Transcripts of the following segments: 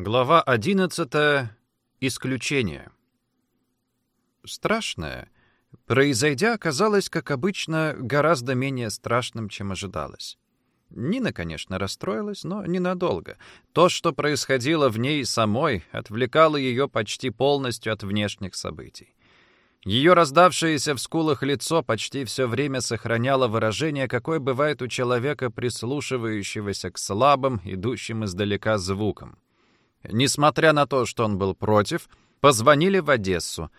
Глава 11. Исключение. Страшное, произойдя, оказалось, как обычно, гораздо менее страшным, чем ожидалось. Нина, конечно, расстроилась, но ненадолго. То, что происходило в ней самой, отвлекало ее почти полностью от внешних событий. Ее раздавшееся в скулах лицо почти все время сохраняло выражение, какое бывает у человека, прислушивающегося к слабым, идущим издалека звукам. Несмотря на то, что он был против, позвонили в Одессу.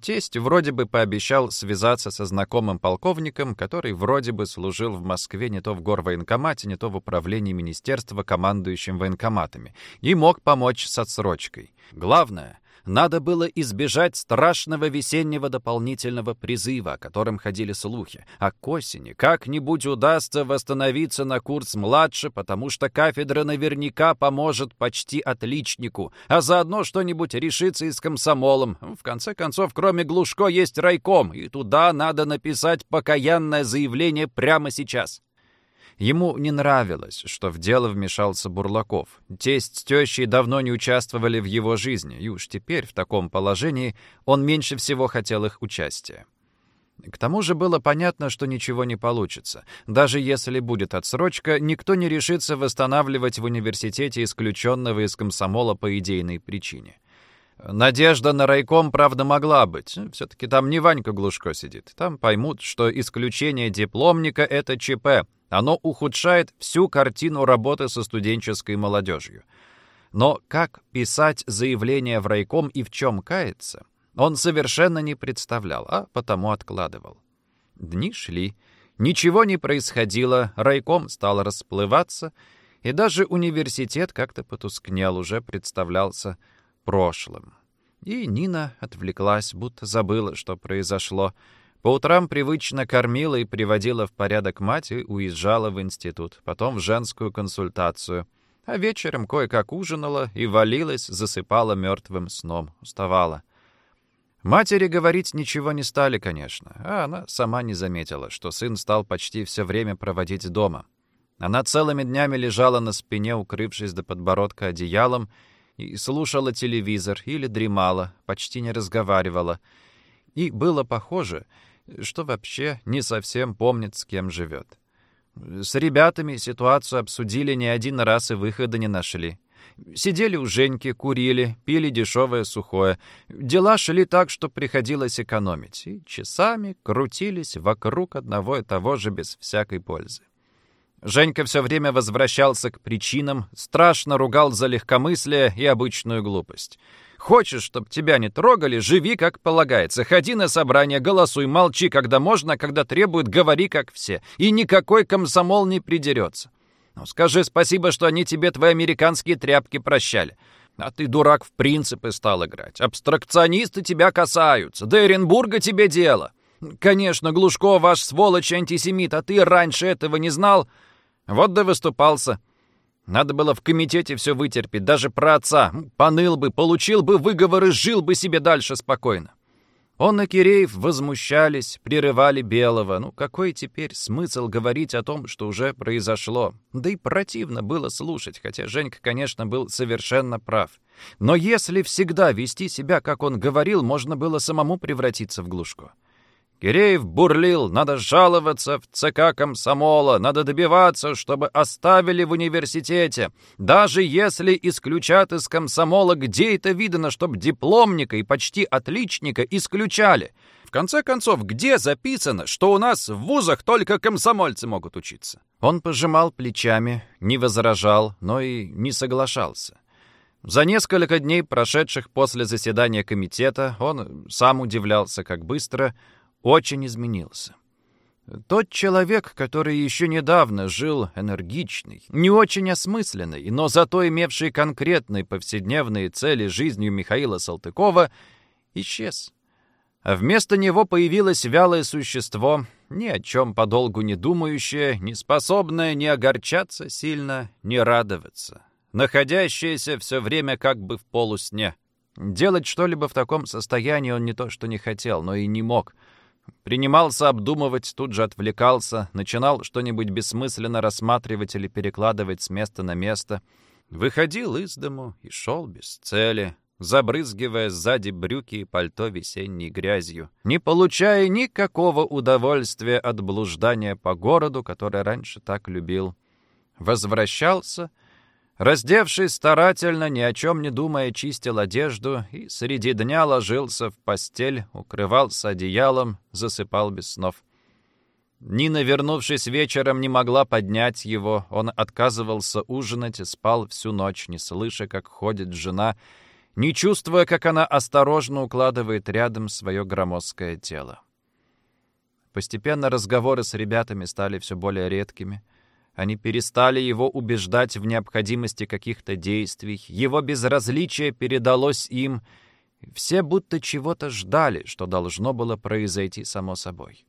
Тесть вроде бы пообещал связаться со знакомым полковником, который вроде бы служил в Москве не то в горвоенкомате, не то в управлении министерства, командующим военкоматами, и мог помочь с отсрочкой. Главное — надо было избежать страшного весеннего дополнительного призыва, о котором ходили слухи. А к осени как-нибудь удастся восстановиться на курс младше, потому что кафедра наверняка поможет почти отличнику, а заодно что-нибудь решится и с комсомолом. В конце концов, кроме Глушко есть райком, и туда надо написать покаянное заявление прямо сейчас. Ему не нравилось, что в дело вмешался Бурлаков. Тесть с тещей давно не участвовали в его жизни, и уж теперь в таком положении он меньше всего хотел их участия. К тому же было понятно, что ничего не получится. Даже если будет отсрочка, никто не решится восстанавливать в университете исключенного из комсомола по идейной причине. Надежда на райком, правда, могла быть. Все-таки там не Ванька Глушко сидит. Там поймут, что исключение дипломника — это ЧП, оно ухудшает всю картину работы со студенческой молодежью. Но как писать заявление в райком и в чем каяться, он совершенно не представлял, а потому откладывал. Дни шли, ничего не происходило, райком стал расплываться, и даже университет как-то потускнел, уже представлялся прошлым. И Нина отвлеклась, будто забыла, что произошло, по утрам привычно кормила и приводила в порядок мать и уезжала в институт, потом в женскую консультацию. А вечером кое-как ужинала и валилась, засыпала мертвым сном, уставала. Матери говорить ничего не стали, конечно, а она сама не заметила, что сын стал почти все время проводить дома. Она целыми днями лежала на спине, укрывшись до подбородка одеялом, и слушала телевизор или дремала, почти не разговаривала. И было похоже, что вообще не совсем помнит, с кем живет. С ребятами ситуацию обсудили не один раз и выхода не нашли. Сидели у Женьки, курили, пили дешевое сухое. Дела шли так, что приходилось экономить. И часами крутились вокруг одного и того же без всякой пользы. Женька все время возвращался к причинам, страшно ругал за легкомыслие и обычную глупость. Хочешь, чтобы тебя не трогали, живи как полагается. Ходи на собрание, голосуй, молчи, когда можно, когда требуют, говори как все. И никакой комсомол не придерется. Ну, скажи спасибо, что они тебе твои американские тряпки прощали. А ты, дурак, в принципы стал играть. Абстракционисты тебя касаются. До Эренбурга тебе дело. Конечно, Глушко ваш сволочь-антисемит, а ты раньше этого не знал. Вот да выступался. Надо было в комитете все вытерпеть, даже про отца. Поныл бы, получил бы выговор и жил бы себе дальше спокойно. Он и Киреев возмущались, прерывали Белого. Ну, какой теперь смысл говорить о том, что уже произошло? Да и противно было слушать, хотя Женька, конечно, был совершенно прав. Но если всегда вести себя, как он говорил, можно было самому превратиться в глушку. Киреев бурлил, надо жаловаться в ЦК комсомола, надо добиваться, чтобы оставили в университете. Даже если исключат из комсомола, где это видно, чтобы дипломника и почти отличника исключали? В конце концов, где записано, что у нас в вузах только комсомольцы могут учиться? Он пожимал плечами, не возражал, но и не соглашался. За несколько дней, прошедших после заседания комитета, он сам удивлялся, как быстро очень изменился. Тот человек, который еще недавно жил энергичный, не очень осмысленный, но зато имевший конкретные повседневные цели жизнью Михаила Салтыкова, исчез. А вместо него появилось вялое существо, ни о чем подолгу не думающее, не способное ни огорчаться сильно, ни радоваться, находящееся все время как бы в полусне. Делать что-либо в таком состоянии он не то что не хотел, но и не мог — Принимался обдумывать, тут же отвлекался, начинал что-нибудь бессмысленно рассматривать или перекладывать с места на место. Выходил из дому и шел без цели, забрызгивая сзади брюки и пальто весенней грязью, не получая никакого удовольствия от блуждания по городу, который раньше так любил. Возвращался, раздевшись старательно, ни о чем не думая, чистил одежду и среди дня ложился в постель, укрывался одеялом, засыпал без снов. Нина, вернувшись вечером, не могла поднять его. Он отказывался ужинать и спал всю ночь, не слыша, как ходит жена, не чувствуя, как она осторожно укладывает рядом свое громоздкое тело. Постепенно разговоры с ребятами стали все более редкими. Они перестали его убеждать в необходимости каких-то действий. Его безразличие передалось им. Все будто чего-то ждали, что должно было произойти само собой.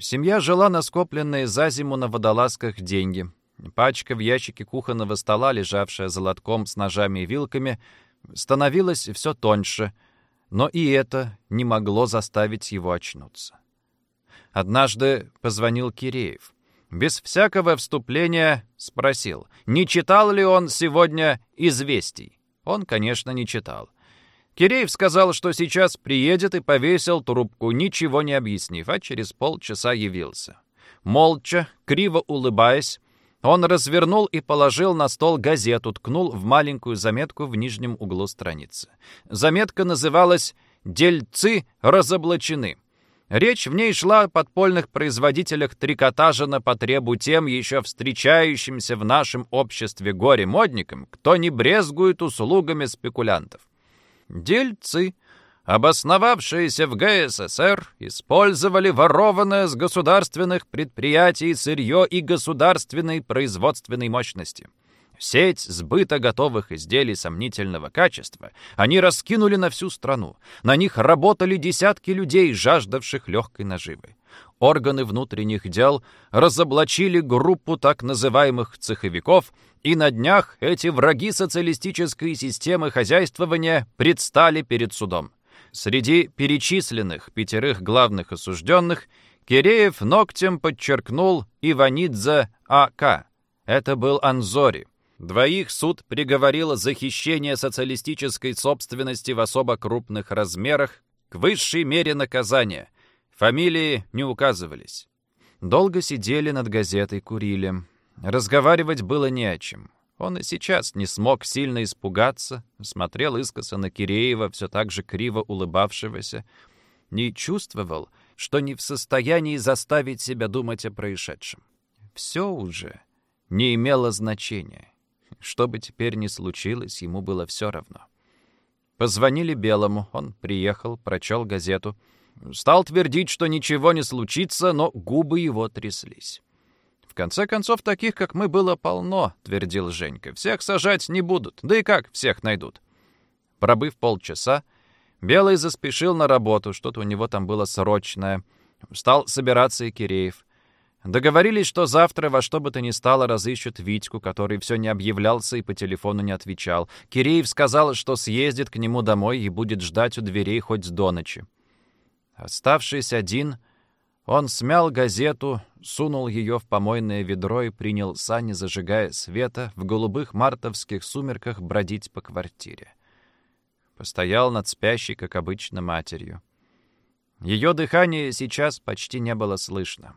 Семья жила на скопленные за зиму на водолазках деньги. Пачка в ящике кухонного стола, лежавшая за лотком с ножами и вилками, становилась все тоньше, но и это не могло заставить его очнуться. Однажды позвонил Киреев. Без всякого вступления спросил, не читал ли он сегодня «Известий». Он, конечно, не читал. Киреев сказал, что сейчас приедет и повесил трубку, ничего не объяснив, а через полчаса явился. Молча, криво улыбаясь, он развернул и положил на стол газету, ткнул в маленькую заметку в нижнем углу страницы. Заметка называлась «Дельцы разоблачены». Речь в ней шла о подпольных производителях трикотажа на потребу тем, еще встречающимся в нашем обществе горе-модникам, кто не брезгует услугами спекулянтов. Дельцы обосновавшиеся в ГССР, использовали ворованное с государственных предприятий сырье и государственной производственной мощности. Сеть сбыта готовых изделий сомнительного качества они раскинули на всю страну. На них работали десятки людей, жаждавших легкой наживы. Органы внутренних дел разоблачили группу так называемых цеховиков, и на днях эти враги социалистической системы хозяйствования предстали перед судом. Среди перечисленных пятерых главных осужденных Киреев ногтем подчеркнул Иванидзе А.К. Это был Анзори. Двоих суд приговорил за хищение социалистической собственности в особо крупных размерах к высшей мере наказания. Фамилии не указывались. Долго сидели над газетой, курили. Разговаривать было не о чем. Он и сейчас не смог сильно испугаться, смотрел искоса на Киреева, все так же криво улыбавшегося, не чувствовал, что не в состоянии заставить себя думать о происшедшем. Все уже не имело значения. Что бы теперь ни случилось, ему было все равно. Позвонили Белому, он приехал, прочел газету. Стал твердить, что ничего не случится, но губы его тряслись конце концов, таких, как мы, было полно», — твердил Женька. «Всех сажать не будут. Да и как всех найдут?» Пробыв полчаса, Белый заспешил на работу, что-то у него там было срочное. Стал собираться и Киреев. Договорились, что завтра во что бы то ни стало разыщут Витьку, который все не объявлялся и по телефону не отвечал. Киреев сказал, что съездит к нему домой и будет ждать у дверей хоть до ночи. Оставшись один, он смял газету, сунул ее в помойное ведро и принял сани, зажигая света, в голубых мартовских сумерках бродить по квартире. Постоял над спящей, как обычно, матерью. Ее дыхание сейчас почти не было слышно.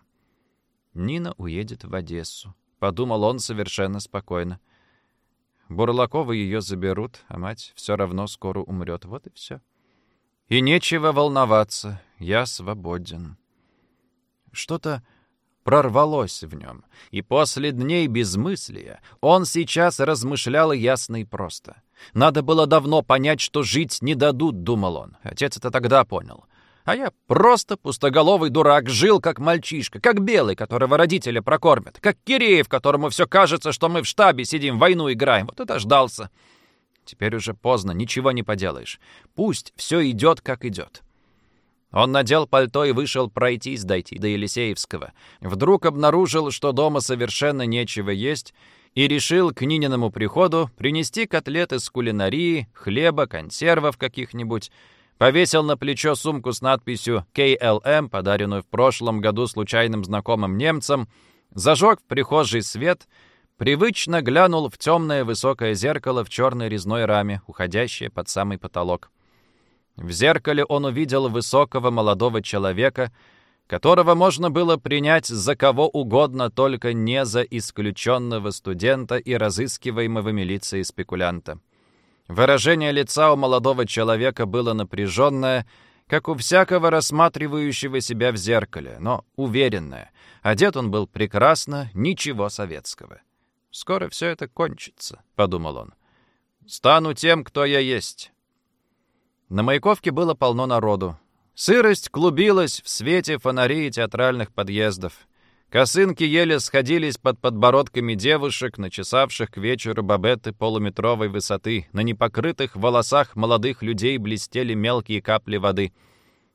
Нина уедет в Одессу. Подумал он совершенно спокойно. Бурлаковы ее заберут, а мать все равно скоро умрет. Вот и все. И нечего волноваться. Я свободен. Что-то прорвалось в нем, и после дней безмыслия он сейчас размышлял ясно и просто. Надо было давно понять, что жить не дадут, думал он. Отец это тогда понял. А я просто пустоголовый дурак, жил как мальчишка, как белый, которого родители прокормят, как Киреев, которому все кажется, что мы в штабе сидим, войну играем. Вот это ждался. Теперь уже поздно, ничего не поделаешь. Пусть все идет, как идет. Он надел пальто и вышел пройтись дойти до Елисеевского. Вдруг обнаружил, что дома совершенно нечего есть, и решил к Нининому приходу принести котлеты с кулинарии, хлеба, консервов каких-нибудь. Повесил на плечо сумку с надписью KLM, подаренную в прошлом году случайным знакомым немцам, зажег в прихожей свет, Привычно глянул в темное высокое зеркало в черной резной раме, уходящее под самый потолок. В зеркале он увидел высокого молодого человека, которого можно было принять за кого угодно, только не за исключенного студента и разыскиваемого милицией спекулянта. Выражение лица у молодого человека было напряженное, как у всякого рассматривающего себя в зеркале, но уверенное. Одет он был прекрасно, ничего советского. «Скоро все это кончится», — подумал он. «Стану тем, кто я есть». На Маяковке было полно народу. Сырость клубилась в свете фонарей театральных подъездов. Косынки еле сходились под подбородками девушек, начесавших к вечеру бабеты полуметровой высоты. На непокрытых волосах молодых людей блестели мелкие капли воды.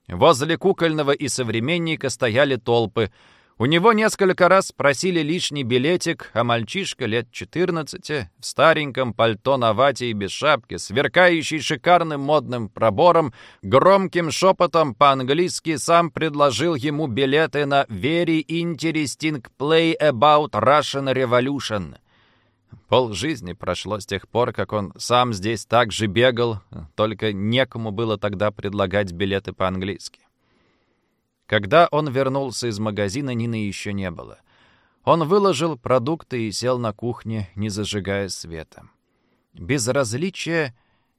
Возле кукольного и современника стояли толпы — у него несколько раз просили лишний билетик, а мальчишка лет 14 в стареньком пальто на вате и без шапки, сверкающий шикарным модным пробором, громким шепотом по-английски сам предложил ему билеты на «Very interesting play about Russian Revolution». Пол жизни прошло с тех пор, как он сам здесь так же бегал, только некому было тогда предлагать билеты по-английски. Когда он вернулся из магазина, Нины еще не было. Он выложил продукты и сел на кухне, не зажигая света. Безразличие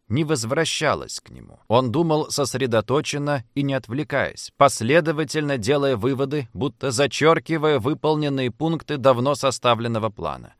не возвращалось к нему. Он думал сосредоточенно и не отвлекаясь, последовательно делая выводы, будто зачеркивая выполненные пункты давно составленного плана.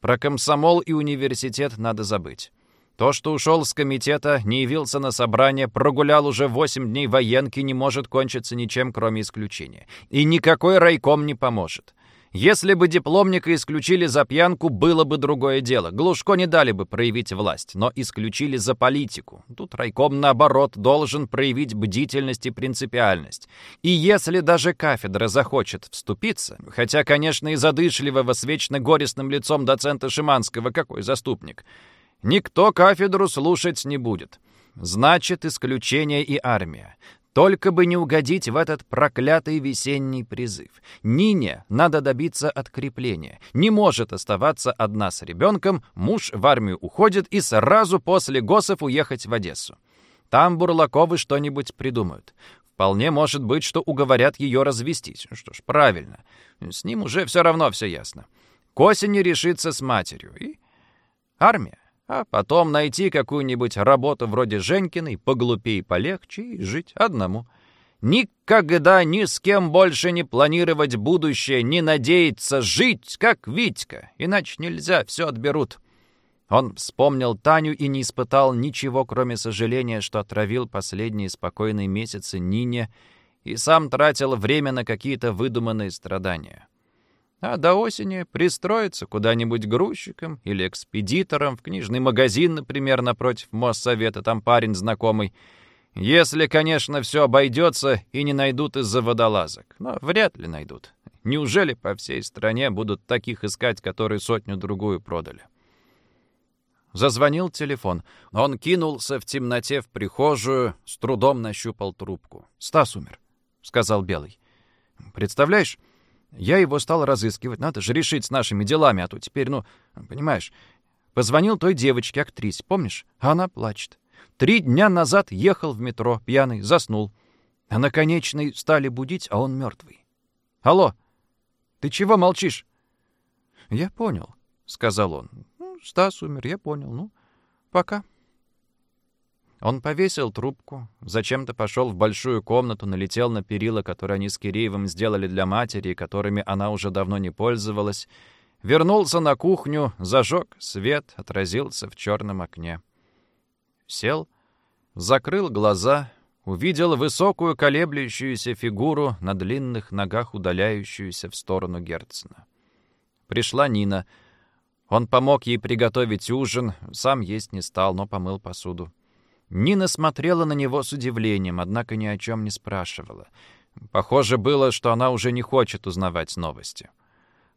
Про комсомол и университет надо забыть. То, что ушел с комитета, не явился на собрание, прогулял уже восемь дней военки, не может кончиться ничем, кроме исключения. И никакой райком не поможет. Если бы дипломника исключили за пьянку, было бы другое дело. Глушко не дали бы проявить власть, но исключили за политику. Тут райком, наоборот, должен проявить бдительность и принципиальность. И если даже кафедра захочет вступиться, хотя, конечно, и задышливого с вечно горестным лицом доцента Шиманского какой заступник — Никто кафедру слушать не будет. Значит, исключение и армия. Только бы не угодить в этот проклятый весенний призыв. Нине надо добиться открепления. Не может оставаться одна с ребенком, муж в армию уходит и сразу после ГОСов уехать в Одессу. Там Бурлаковы что-нибудь придумают. Вполне может быть, что уговорят ее развестись. Что ж, правильно. С ним уже все равно все ясно. К осени решится с матерью. И армия а потом найти какую-нибудь работу вроде Женькиной, поглупее полегче, и жить одному. Никогда ни с кем больше не планировать будущее, не надеяться жить, как Витька, иначе нельзя, все отберут. Он вспомнил Таню и не испытал ничего, кроме сожаления, что отравил последние спокойные месяцы Нине и сам тратил время на какие-то выдуманные страдания а до осени пристроиться куда-нибудь грузчиком или экспедитором в книжный магазин, например, напротив Моссовета, там парень знакомый. Если, конечно, все обойдется и не найдут из-за водолазок. Но вряд ли найдут. Неужели по всей стране будут таких искать, которые сотню-другую продали? Зазвонил телефон. Он кинулся в темноте в прихожую, с трудом нащупал трубку. «Стас умер», — сказал Белый. «Представляешь, я его стал разыскивать. Надо же решить с нашими делами, а то теперь, ну, понимаешь... Позвонил той девочке, актрисе, помнишь? Она плачет. Три дня назад ехал в метро, пьяный, заснул. А на конечной стали будить, а он мертвый. Алло, ты чего молчишь? Я понял, сказал он. Ну, Стас умер, я понял. Ну, пока. Он повесил трубку, зачем-то пошел в большую комнату, налетел на перила, которые они с Киреевым сделали для матери, которыми она уже давно не пользовалась, вернулся на кухню, зажег свет, отразился в черном окне. Сел, закрыл глаза, увидел высокую колеблющуюся фигуру на длинных ногах, удаляющуюся в сторону Герцена. Пришла Нина. Он помог ей приготовить ужин, сам есть не стал, но помыл посуду. Нина смотрела на него с удивлением, однако ни о чем не спрашивала. Похоже было, что она уже не хочет узнавать новости.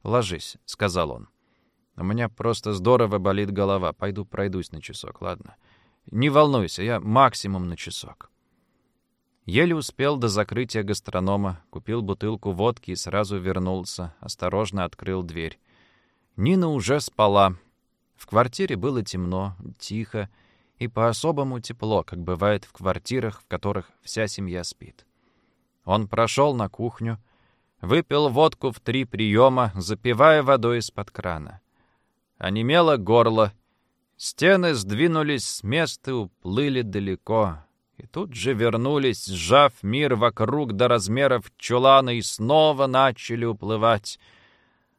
«Ложись», — сказал он. «У меня просто здорово болит голова. Пойду пройдусь на часок, ладно? Не волнуйся, я максимум на часок». Еле успел до закрытия гастронома, купил бутылку водки и сразу вернулся, осторожно открыл дверь. Нина уже спала. В квартире было темно, тихо и по-особому тепло, как бывает в квартирах, в которых вся семья спит. Он прошел на кухню, выпил водку в три приема, запивая водой из-под крана. Онемело горло, стены сдвинулись с места и уплыли далеко. И тут же вернулись, сжав мир вокруг до размеров чулана, и снова начали уплывать.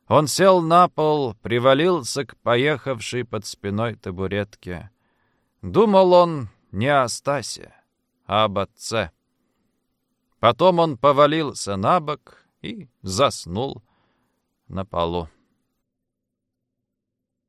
Он сел на пол, привалился к поехавшей под спиной табуретке. Думал он не о Стасе, а об отце. Потом он повалился на бок и заснул на полу.